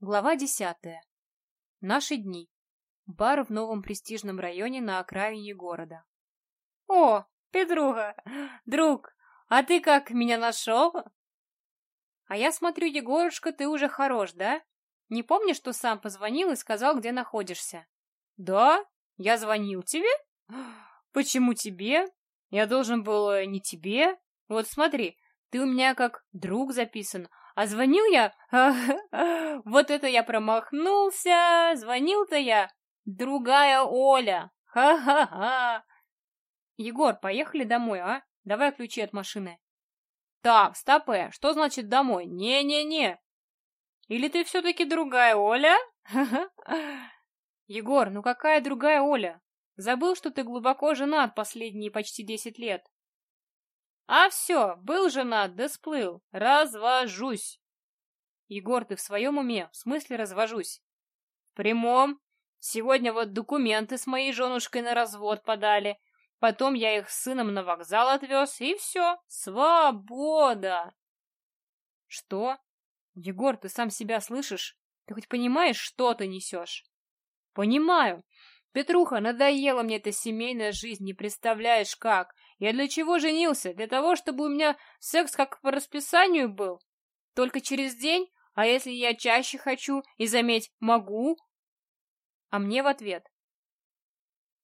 Глава десятая. Наши дни. Бар в новом престижном районе на окраине города. О, Петруха, друг, а ты как меня нашел? А я смотрю, Егорушка, ты уже хорош, да? Не помнишь, что сам позвонил и сказал, где находишься? Да? Я звонил тебе? Почему тебе? Я должен был э, не тебе. Вот смотри, ты у меня как друг записан, а звонил я... Вот это я промахнулся! Звонил-то я... Другая Оля! Ха-ха-ха! Егор, поехали домой, а? Давай ключи от машины. Так, стопэ, что значит домой? Не-не-не. Или ты все-таки другая Оля? Егор, ну какая другая Оля? Забыл, что ты глубоко женат последние почти десять лет. А все, был женат, да сплыл. Развожусь. Егор, ты в своем уме? В смысле развожусь? Прямом. Сегодня вот документы с моей женушкой на развод подали. Потом я их с сыном на вокзал отвез, и все. Свобода. Что? Егор, ты сам себя слышишь? Ты хоть понимаешь, что ты несешь? Понимаю. Петруха, надоела мне эта семейная жизнь, не представляешь как. Я для чего женился? Для того, чтобы у меня секс как по расписанию был? Только через день? А если я чаще хочу и, заметь, могу? А мне в ответ.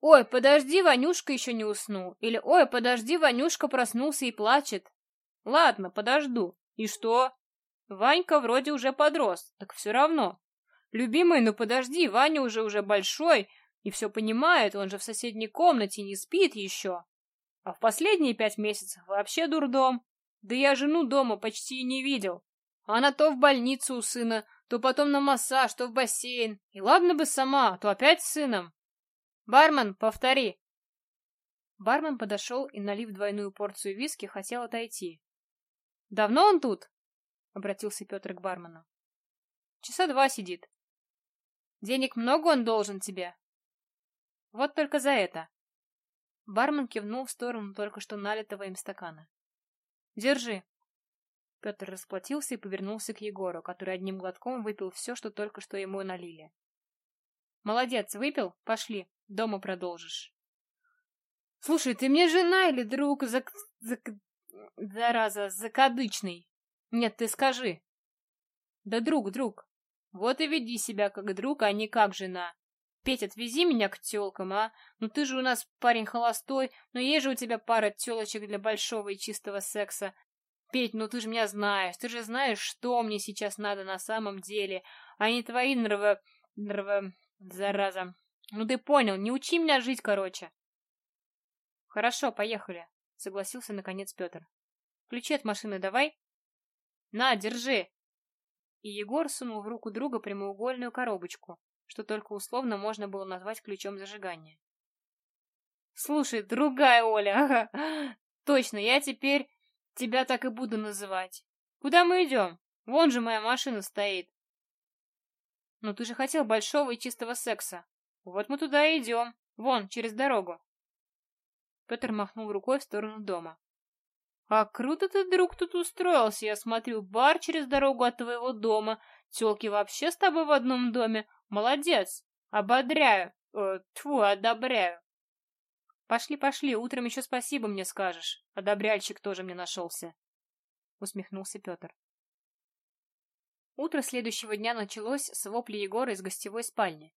Ой, подожди, Ванюшка еще не уснул. Или ой, подожди, Ванюшка проснулся и плачет. Ладно, подожду. И что? Ванька вроде уже подрос, так все равно. Любимый, ну подожди, Ваня уже уже большой, и все понимает, он же в соседней комнате не спит еще. А в последние пять месяцев вообще дурдом. Да я жену дома почти и не видел. Она то в больницу у сына, то потом на массаж, то в бассейн. И ладно бы сама, то опять с сыном. Бармен, повтори. Бармен подошел и, налив двойную порцию виски, хотел отойти. «Давно он тут?» — обратился Петр к бармену. «Часа два сидит». «Денег много он должен тебе?» Вот только за это. Бармен кивнул в сторону только что налитого им стакана. Держи. Петр расплатился и повернулся к Егору, который одним глотком выпил все, что только что ему налили. Молодец, выпил? Пошли, дома продолжишь. Слушай, ты мне жена или друг зак... зак... зараза, закадычный? Нет, ты скажи. Да друг, друг. Вот и веди себя как друг, а не как жена. Петь, отвези меня к тёлкам, а? Ну ты же у нас парень холостой, но есть же у тебя пара тёлочек для большого и чистого секса. Петь, ну ты же меня знаешь, ты же знаешь, что мне сейчас надо на самом деле, а не твои нрво... нрво... зараза. Ну ты понял, не учи меня жить, короче. Хорошо, поехали, согласился наконец Петр. Ключи от машины давай. На, держи. И Егор сунул в руку друга прямоугольную коробочку, что только условно можно было назвать ключом зажигания. «Слушай, другая Оля, ага, точно, я теперь тебя так и буду называть. Куда мы идем? Вон же моя машина стоит». «Но ты же хотел большого и чистого секса. Вот мы туда и идем, вон, через дорогу». Петр махнул рукой в сторону дома. «А круто ты, друг, тут устроился. Я смотрю, бар через дорогу от твоего дома. Тёлки вообще с тобой в одном доме. Молодец! Ободряю! Э, тьфу, одобряю!» «Пошли, пошли, утром еще спасибо мне скажешь. Одобряльщик тоже мне нашелся», — усмехнулся Петр. Утро следующего дня началось с вопли Егора из гостевой спальни.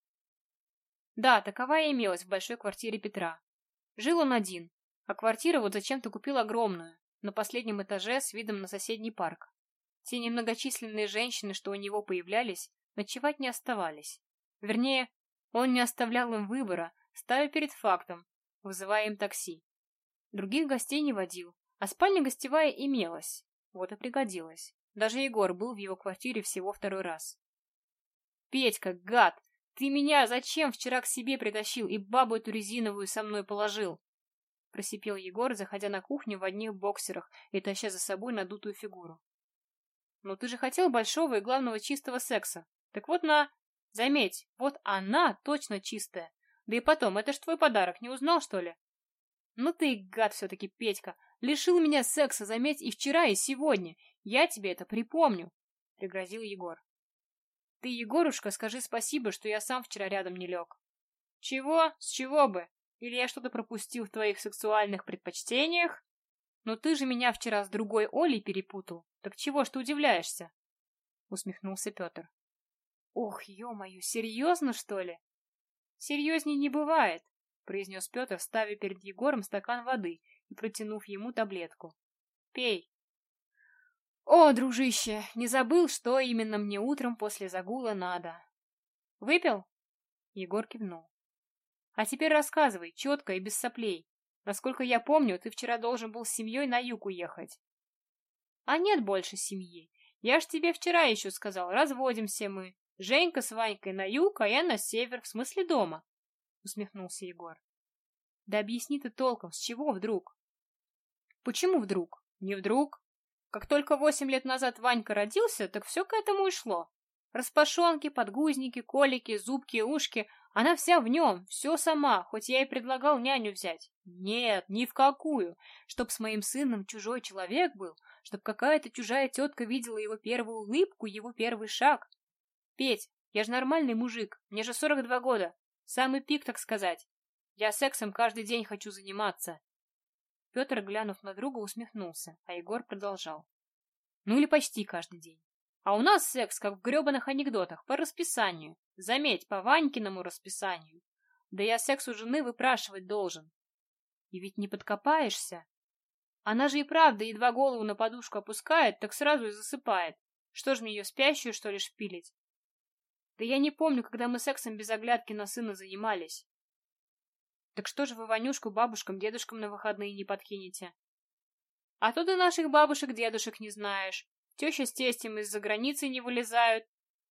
Да, таковая имелась в большой квартире Петра. Жил он один, а квартира вот зачем-то купил огромную, на последнем этаже с видом на соседний парк. Те немногочисленные женщины, что у него появлялись, ночевать не оставались. Вернее, он не оставлял им выбора, ставя перед фактом, вызывая им такси. Других гостей не водил, а спальня гостевая имелась. Вот и пригодилась. Даже Егор был в его квартире всего второй раз. «Петька, гад, ты меня зачем вчера к себе притащил и бабу эту резиновую со мной положил?» Просипел Егор, заходя на кухню в одних боксерах и таща за собой надутую фигуру. «Ну ты же хотел большого и главного чистого секса. Так вот на, Заметь, вот она точно чистая. Да и потом, это ж твой подарок, не узнал, что ли? Ну ты гад все-таки, Петька. Лишил меня секса, заметь, и вчера, и сегодня. Я тебе это припомню, — пригрозил Егор. Ты, Егорушка, скажи спасибо, что я сам вчера рядом не лег. Чего? С чего бы? Или я что-то пропустил в твоих сексуальных предпочтениях? Но ты же меня вчера с другой Олей перепутал. Так чего ж ты удивляешься? Усмехнулся Петр. Ох, ё-моё, серьезно, что ли? Серьезней не бывает, произнес Петр, ставя перед Егором стакан воды и протянув ему таблетку. Пей. О, дружище, не забыл, что именно мне утром после загула надо. Выпил? Егор кивнул. А теперь рассказывай, четко и без соплей. Насколько я помню, ты вчера должен был с семьей на юг уехать. А нет больше семьи. Я ж тебе вчера еще сказал, разводимся мы. Женька с Ванькой на юг, а я на север, в смысле дома. Усмехнулся Егор. Да объясни ты толком, с чего вдруг? Почему вдруг? Не вдруг. Как только восемь лет назад Ванька родился, так все к этому и шло. Распашонки, подгузники, колики, зубки, ушки. Она вся в нем, все сама, хоть я и предлагал няню взять. Нет, ни в какую. Чтоб с моим сыном чужой человек был, чтоб какая-то чужая тетка видела его первую улыбку, его первый шаг. Петь, я же нормальный мужик, мне же 42 года. Самый пик, так сказать. Я сексом каждый день хочу заниматься. Петр, глянув на друга, усмехнулся, а Егор продолжал. Ну или почти каждый день. А у нас секс, как в гребаных анекдотах, по расписанию. Заметь, по Ванькиному расписанию. Да я секс у жены выпрашивать должен. И ведь не подкопаешься. Она же и правда едва голову на подушку опускает, так сразу и засыпает. Что ж мне ее спящую, что ли, шпилить? Да я не помню, когда мы сексом без оглядки на сына занимались. Так что же вы Ванюшку бабушкам, дедушкам на выходные не подкинете? А то ты наших бабушек-дедушек не знаешь. Теща с тестем из-за границы не вылезают.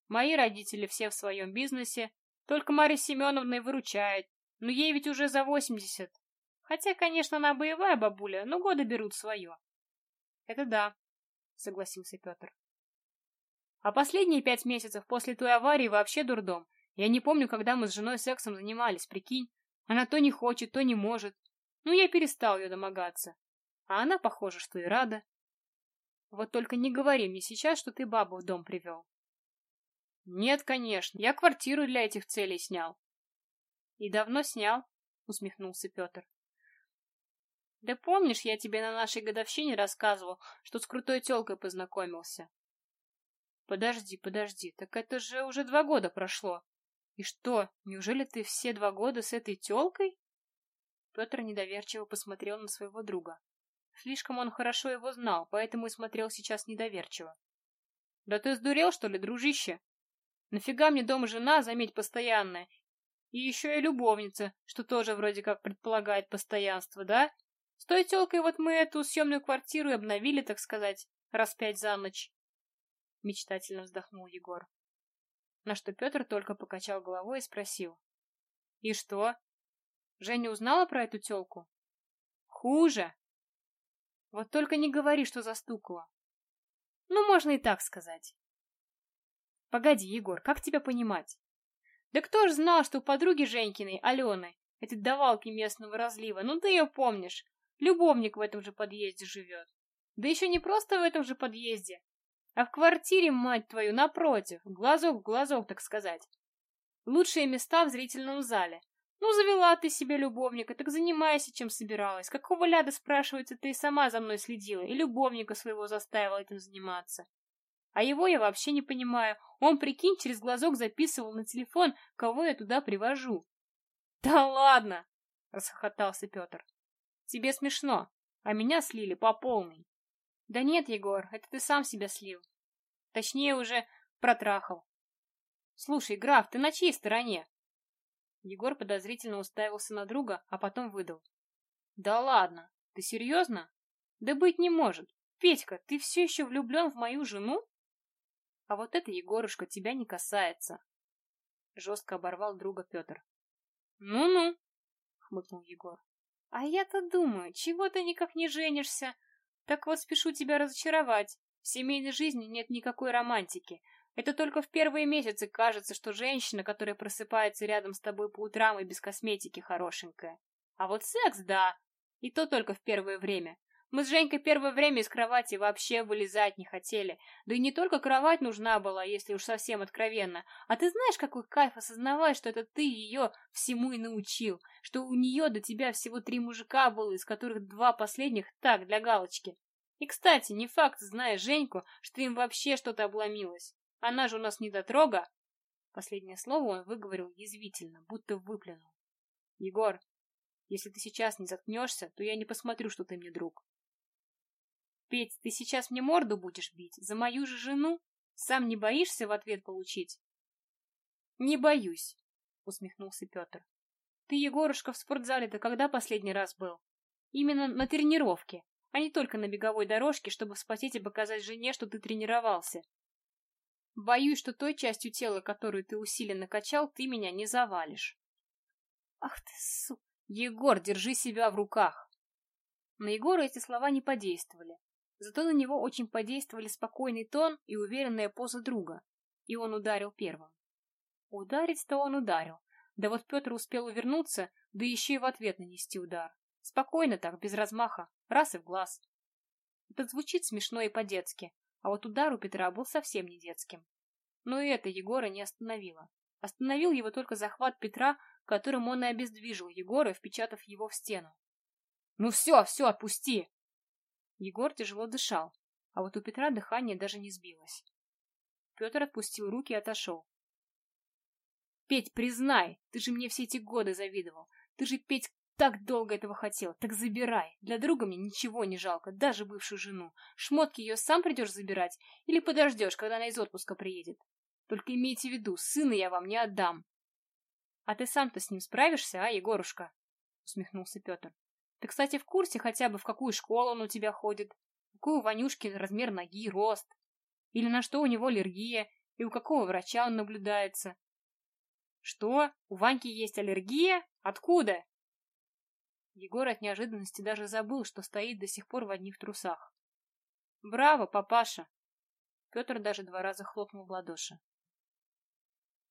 Мои родители все в своем бизнесе. Только Марья Семеновна и выручает. Но ей ведь уже за восемьдесят. Хотя, конечно, она боевая бабуля, но годы берут свое. Это да, согласился Петр. А последние пять месяцев после той аварии вообще дурдом. Я не помню, когда мы с женой сексом занимались, прикинь. Она то не хочет, то не может. Ну, я перестал ее домогаться. А она, похоже, что и рада. Вот только не говори мне сейчас, что ты бабу в дом привел. Нет, конечно, я квартиру для этих целей снял. И давно снял, усмехнулся Петр. Да помнишь, я тебе на нашей годовщине рассказывал, что с крутой тёлкой познакомился? Подожди, подожди, так это же уже два года прошло. И что, неужели ты все два года с этой тёлкой? Петр недоверчиво посмотрел на своего друга. Слишком он хорошо его знал, поэтому и смотрел сейчас недоверчиво. «Да ты сдурел, что ли, дружище? Нафига мне дома жена, заметь, постоянная? И еще и любовница, что тоже вроде как предполагает постоянство, да? С той телкой вот мы эту съемную квартиру и обновили, так сказать, раз пять за ночь». Мечтательно вздохнул Егор. На что Петр только покачал головой и спросил. «И что? Женя узнала про эту телку?» «Хуже!» Вот только не говори, что застукала. Ну, можно и так сказать. Погоди, Егор, как тебя понимать? Да кто ж знал, что у подруги Женькиной, Алены, этой давалки местного разлива, ну ты ее помнишь, любовник в этом же подъезде живет. Да еще не просто в этом же подъезде, а в квартире, мать твою, напротив, глазок в глазок, так сказать. Лучшие места в зрительном зале, ну, завела ты себе любовника, так занимайся, чем собиралась. Какого ляда, спрашивается, ты и сама за мной следила, и любовника своего заставила этим заниматься. А его я вообще не понимаю. Он, прикинь, через глазок записывал на телефон, кого я туда привожу. Да ладно, расхохотался Петр. Тебе смешно, а меня слили по полной. Да нет, Егор, это ты сам себя слил. Точнее, уже протрахал. Слушай, граф, ты на чьей стороне? Егор подозрительно уставился на друга, а потом выдал. «Да ладно! Ты серьезно? Да быть не может! Петька, ты все еще влюблен в мою жену?» «А вот это, Егорушка, тебя не касается!» Жестко оборвал друга Петр. «Ну-ну!» — хмыкнул Егор. «А я-то думаю, чего ты никак не женишься? Так вот спешу тебя разочаровать. В семейной жизни нет никакой романтики, это только в первые месяцы кажется, что женщина, которая просыпается рядом с тобой по утрам и без косметики, хорошенькая. А вот секс, да. И то только в первое время. Мы с Женькой первое время из кровати вообще вылезать не хотели. Да и не только кровать нужна была, если уж совсем откровенно. А ты знаешь, какой кайф осознавать, что это ты ее всему и научил, что у нее до тебя всего три мужика было, из которых два последних так, для галочки. И, кстати, не факт, зная Женьку, что им вообще что-то обломилось. Она же у нас не дотрога. Последнее слово он выговорил язвительно, будто выплюнул. Егор, если ты сейчас не заткнешься, то я не посмотрю, что ты мне друг. Петь, ты сейчас мне морду будешь бить? За мою же жену? Сам не боишься в ответ получить? Не боюсь, усмехнулся Петр. Ты, Егорушка, в спортзале-то когда последний раз был? Именно на тренировке, а не только на беговой дорожке, чтобы вспотеть и показать жене, что ты тренировался. Боюсь, что той частью тела, которую ты усиленно качал, ты меня не завалишь. Ах ты, су... Егор, держи себя в руках. На Егора эти слова не подействовали. Зато на него очень подействовали спокойный тон и уверенная поза друга, и он ударил первым. Ударить-то он ударил, да вот Петр успел увернуться, да еще и в ответ нанести удар. Спокойно так, без размаха, раз и в глаз. Это звучит смешно и по-детски, а вот удар у Петра был совсем не детским. Но и это Егора не остановило. Остановил его только захват Петра, которым он и обездвижил Егора, впечатав его в стену. «Ну все, все, отпусти!» Егор тяжело дышал, а вот у Петра дыхание даже не сбилось. Петр отпустил руки и отошел. «Петь, признай, ты же мне все эти годы завидовал. Ты же, Петь, так долго этого хотел. Так забирай. Для друга мне ничего не жалко, даже бывшую жену. Шмотки ее сам придешь забирать или подождешь, когда она из отпуска приедет. Только имейте в виду, сына я вам не отдам». «А ты сам-то с ним справишься, а, Егорушка?» усмехнулся Петр. Ты, кстати, в курсе хотя бы, в какую школу он у тебя ходит? Какой у Ванюшки размер ноги, рост? Или на что у него аллергия? И у какого врача он наблюдается? Что? У Ваньки есть аллергия? Откуда? Егор от неожиданности даже забыл, что стоит до сих пор в одних трусах. Браво, папаша! Петр даже два раза хлопнул в ладоши.